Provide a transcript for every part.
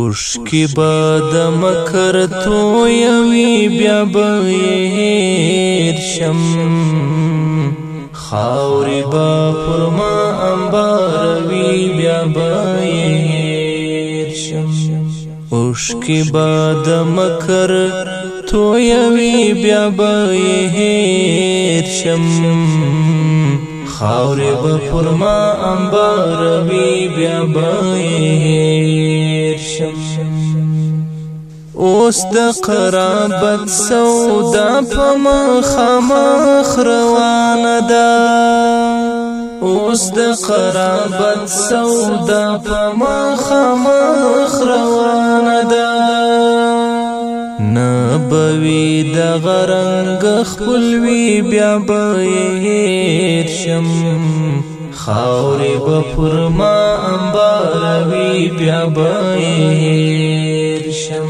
اوشکی با د مکر تو یوی بیا بیر شم خاوری با پرما انباروی بیا بیر شم اوشکی با د مکر تو یوی بیا بیر شم خاوری با پرما انباروی بیا بیر اوس د قرابت سودا په مخامخ روانه ده اوس د قرابت سودا په مخامخ روانه ده نه بوي د غرنګ خپل وی بیا به شم خاورې به پر ما انباروي بیا به هیر شم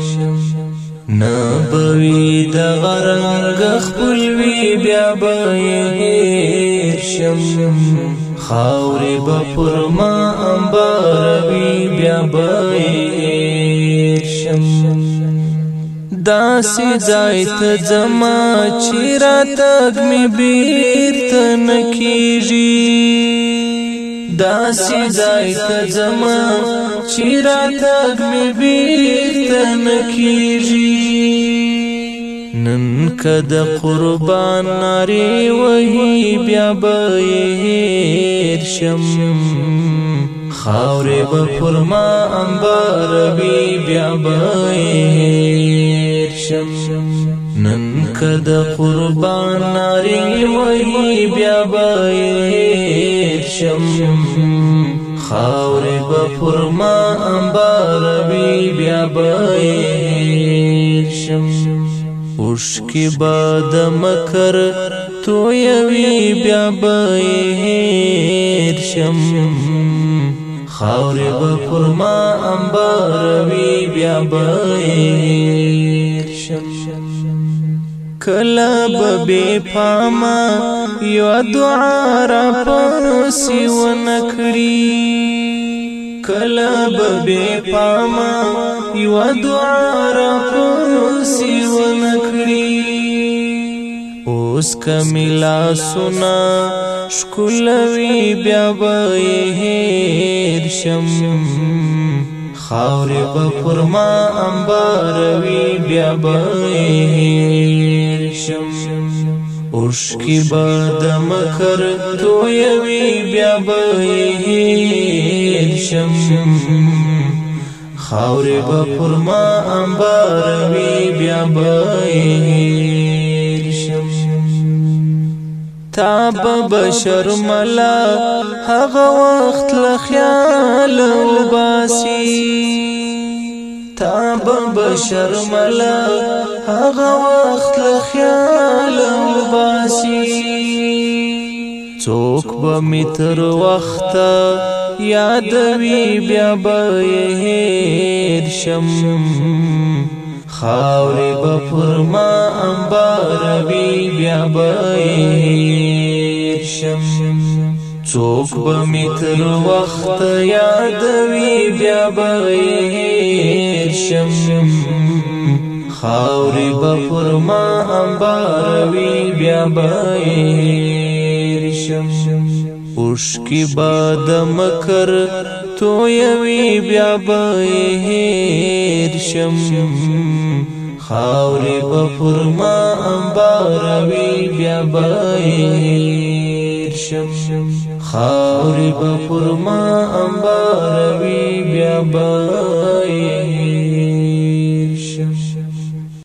نه بوي د غرنګ خپل وی بیا به هیر شم خاورې به پر ما انباروي بیا به هیر شم داسې ځای ته ځما چې راتګ مې بیرته نه کېږي دا سیدای تزما چې راتګ مې بیرته نکیږي نن کد قربان ناری وهی بیا به شم خاورې به پر ما انبار وی بیا به شم نن کد قربان ناری وهی بیا به شهید شم خاورې به پر ما انباروي بیا به شم اوښکې به د مکر تویوي بیا به شم خاورې به پر ما انباروي بیا به کلب بے پاما یو دعا را پرسی و نکڑی کلب بے پاما یو دعا را پرسی و نکڑی اوس کملا سنا شکلوی بیا بای هیر شم خاور به پرما انباروی بیا بای هیر اوشکی با د مکر تویوی بیا بهیر شم خاورې به پر ما انباروي بیا بهیر شم تا به بشر ملا هغه وخت له خیال وباسي بشر ملا هغه وخت له خیال وباسي څوک به متر وخت یادوي بیا به هیر شم خاورې به پر ما انباروي بیا به هیر شم څوک به می تر وخت یادوي بیا بغیر شم خاورې به پر ما انباروي بیا بغیر شم اوښکې به د مکر تویوي بیا بغیر شم خاورې به پر ما انباروي بیا بغیر شم خاورې به پر ما انباروي بیا به